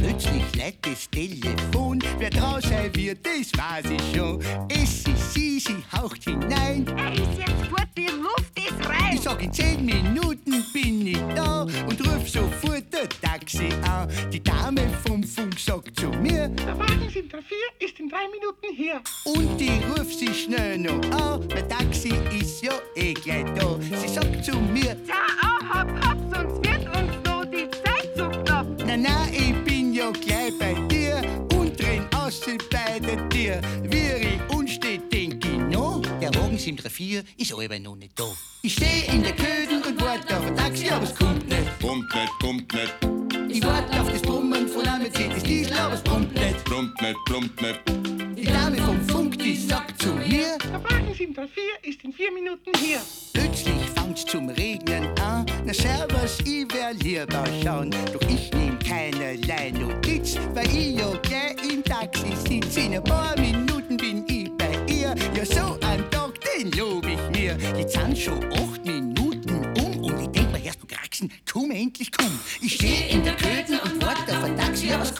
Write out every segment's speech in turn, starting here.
Plötzlich lädt das Telefon. Wer da sein wird, das weiß ich schon. Es ist sie, sie haucht hinein. Er ist jetzt fort, wie ruft das rein? Ich sag, in zehn Minuten bin ich da und ruf sofort ein Taxi an. Die Dame vom Funk sagt zu mir Der Wagen 734 ist in drei Minuten hier. und ich ruf sie schnell noch an. Mein Taxi ist ja eh gleich da. Sie sagt zu mir, Ja, auch hopp, hopp, sonst wird uns noch die Zeit zu knapp. na na, ja gleich bei dir und renn aus bei der Tür. Wie ich unsteht, denk ich noch, der Wagen 734 ist aber noch nicht da. Ich steh in der Köden und warte auf ein Taxi, aber es kommt nicht. Kommt nicht, kommt nicht, Ich warte auf das Brummen von einem Mercedes Diesel, aber es brummt nicht. plumpt nicht, plumpt nicht. Die Dame vom Die sagt zu mir, Der Wagen 734 ist in vier Minuten hier. plötzlich fangt's zum Regnen an. Na servus, ich wär lieber schauen, doch ich nehm keinerlei Notiz, weil ich ja gleich im Taxi sitz. In ein paar Minuten bin ich bei ihr, ja so ein Tag, den lob ich mir. Jetzt sind schon acht Minuten um und ich denk mir erst, du Kraxen, komm endlich, komm. Ich steh in der Köden und warte auf ein Taxi, aber es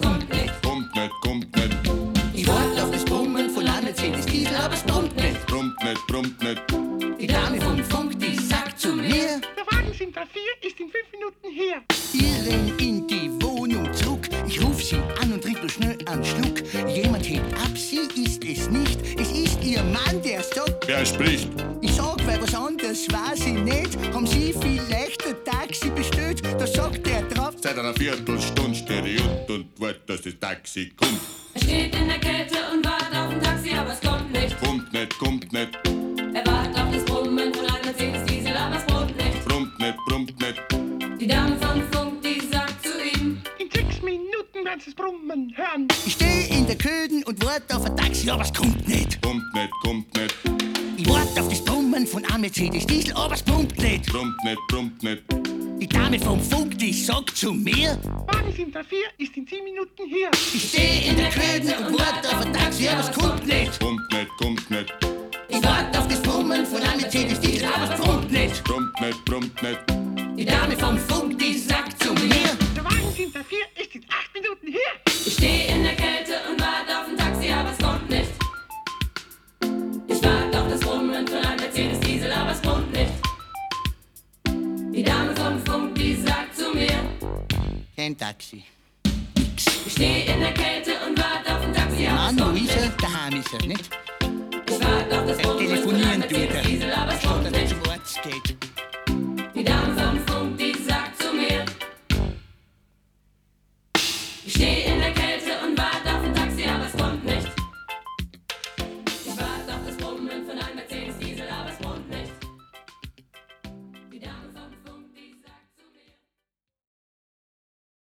734 ist in fünf Minuten hier. ich renn in die Wohnung zurück. Ich ruf sie an und nur schnell einen Schluck. Jemand hebt ab, sie ist es nicht. Es ist ihr Mann, der sagt, Wer spricht? ich sag, weil was anderes weiß ich nicht. Haben Sie vielleicht ein Taxi bestellt? Da sagt er drauf, Seit einer Viertelstunde stehe ich und und wart, dass das Taxi kommt. Er steht in der Kälte und wartet Brummen hören. ich steh in der Köden und warte auf ein Taxi, aber es kommt nicht. Kommt nicht, kommt nicht, Ich warte auf das Brummen von einem Mercedes Diesel, aber es brummt nicht. plumpt nicht, plumpt nicht. Die Dame vom Funk, die sagt zu mir, Wagen 734 ist in sieben Minuten hier. ich steh in der Köden und warte auf ein Taxi, aber es kommt nicht. Kommt nicht, kommt nicht, Ich warte auf das Brummen von einem Mercedes Diesel, aber es brummt nicht. plumpt nicht, plumpt nicht. Die Dame vom Funk, die sagt zu mir, Der Wagen 734 ist in acht Minuten hier. Ich stehe in der Kälte und warte auf ein Taxi, aber es kommt nicht. Ich warte auf das Brummen von einem Mercedes Diesel, aber es brummt nicht. Die Dame vom Funk, die sagt zu mir, kein Taxi. ich stehe in der Kälte und warte auf ein Taxi, aber es kommt nicht. Daheim ist er, nicht? Ich warte auf das Brummen von einem Mercedes er. Diesel, aber es er nicht.